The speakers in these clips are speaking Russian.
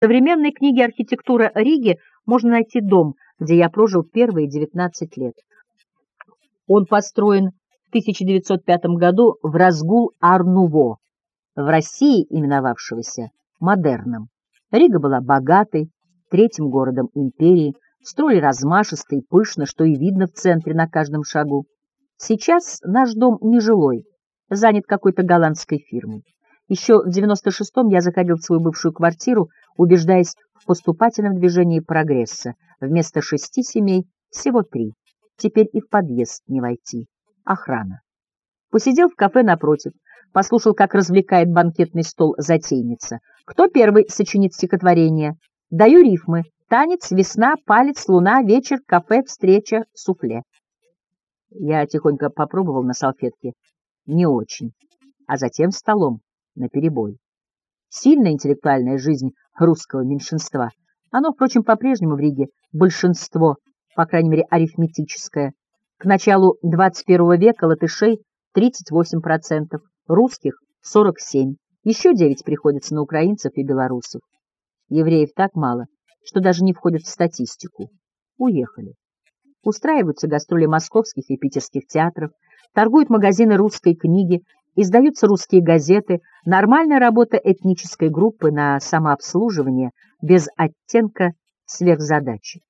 В современной книге «Архитектура Риги» можно найти дом, где я прожил первые 19 лет. Он построен в 1905 году в разгул Арнуво, в России именовавшегося модерном. Рига была богатой, третьим городом империи, строили размашисто пышно, что и видно в центре на каждом шагу. Сейчас наш дом нежилой, занят какой-то голландской фирмой. Еще в 96-м я заходил в свою бывшую квартиру, убеждаясь в поступательном движении прогресса. Вместо шести семей всего три. Теперь и в подъезд не войти. Охрана. Посидел в кафе напротив, послушал, как развлекает банкетный стол затейница. Кто первый сочинит стихотворение? Даю рифмы. Танец, весна, палец, луна, вечер, кафе, встреча, суфле. Я тихонько попробовал на салфетке. Не очень. А затем столом, наперебой. Сильная интеллектуальная жизнь русского меньшинства. Оно, впрочем, по-прежнему в Риге большинство, по крайней мере, арифметическое. К началу 21 века латышей 38%, русских 47%, еще 9 приходится на украинцев и белорусов. Евреев так мало, что даже не входят в статистику. Уехали. Устраиваются гастроли московских и питерских театров, торгуют магазины русской книги, издаются русские газеты, нормальная работа этнической группы на самообслуживание без оттенка сверхзадачи.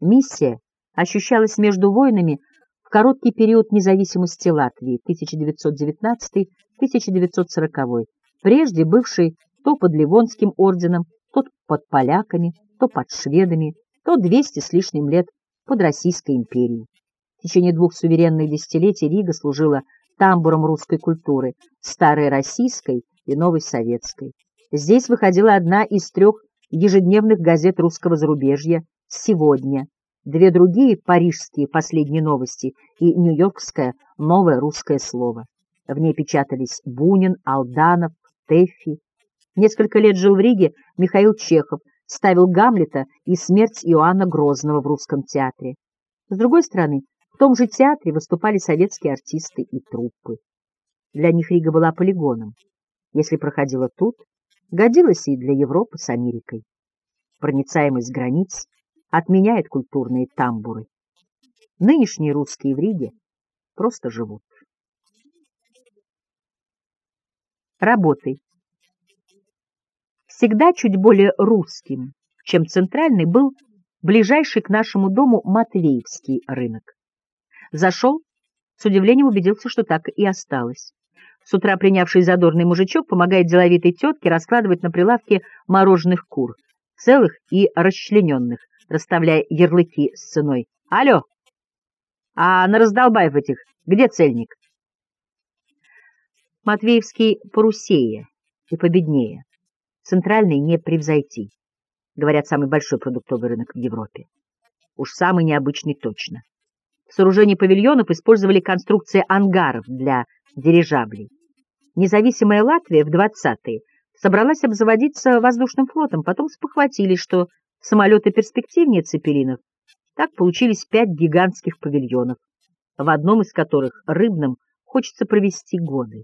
Миссия ощущалась между войнами в короткий период независимости Латвии 1919-1940, прежде бывшей то под Ливонским орденом, то под поляками, то под шведами, то 200 с лишним лет под Российской империей. В течение двух суверенных десятилетий Рига служила тамбуром русской культуры, старой российской и новой советской. Здесь выходила одна из трех ежедневных газет русского зарубежья «Сегодня», две другие парижские «Последние новости» и нью-йоркское «Новое русское слово». В ней печатались Бунин, Алданов, Тэффи. Несколько лет жил в Риге Михаил Чехов, ставил Гамлета и смерть Иоанна Грозного в русском театре. С другой стороны, том же театре выступали советские артисты и труппы. Для них Рига была полигоном. Если проходила тут, годилась и для Европы с Америкой. Проницаемость границ отменяет культурные тамбуры. Нынешние русские в Риге просто живут. Работой. Всегда чуть более русским, чем центральный, был ближайший к нашему дому Матвеевский рынок. Зашел, с удивлением убедился, что так и осталось. С утра принявший задорный мужичок помогает деловитой тетке раскладывать на прилавке мороженых кур, целых и расчлененных, расставляя ярлыки с ценой. «Алло! А на раздолбаев этих где цельник?» Матвеевский порусее и победнее. Центральный не превзойти. Говорят, самый большой продуктовый рынок в Европе. Уж самый необычный точно. В сооружении павильонов использовали конструкции ангаров для дирижаблей. Независимая Латвия в 20-е собралась обзаводиться воздушным флотом, потом спохватились, что самолеты перспективнее цепелинов. Так получились пять гигантских павильонов, в одном из которых рыбным хочется провести годы.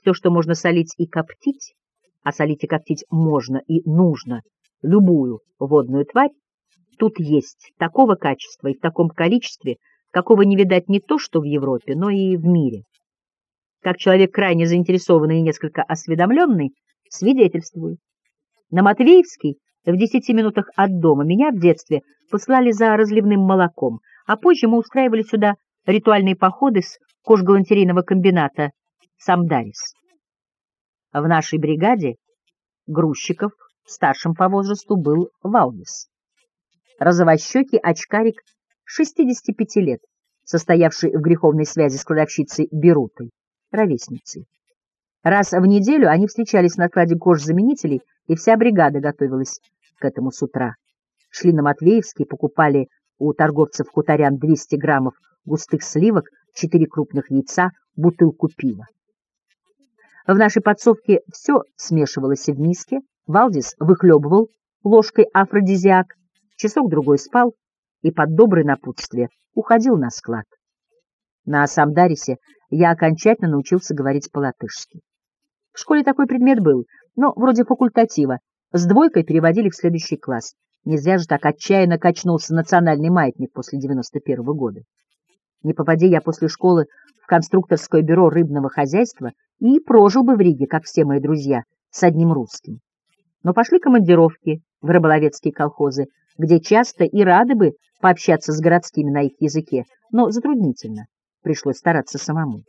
Все, что можно солить и коптить, а солить и коптить можно и нужно любую водную тварь, тут есть такого качества и в таком количестве, какого не видать не то что в Европе, но и в мире. Как человек крайне заинтересованный и несколько осведомленный, свидетельствую. На Матвеевский в десяти минутах от дома меня в детстве послали за разливным молоком, а позже мы устраивали сюда ритуальные походы с кожгалантерейного комбината «Самдарис». В нашей бригаде грузчиков старшим по возрасту был Валдис. Розовощекий очкарик 65 лет, состоявший в греховной связи с кладовщицей Берутой, ровесницей. Раз в неделю они встречались на кладе кожзаменителей, и вся бригада готовилась к этому с утра. Шли на Матвеевский, покупали у торговцев-хуторян 200 граммов густых сливок, 4 крупных яйца, бутылку пива. В нашей подсовке все смешивалось в миске, Валдис выхлебывал ложкой афродизиак, часок-другой спал и под доброе напутствие уходил на склад. На Самдарисе я окончательно научился говорить по-латышски. В школе такой предмет был, но вроде факультатива, С двойкой переводили в следующий класс. Не зря же так отчаянно качнулся национальный маятник после 91 -го года. Не попади я после школы в конструкторское бюро рыбного хозяйства и прожил бы в Риге, как все мои друзья, с одним русским. Но пошли командировки в рыболовецкие колхозы, где часто и рады бы пообщаться с городскими на их языке, но затруднительно, пришлось стараться самому.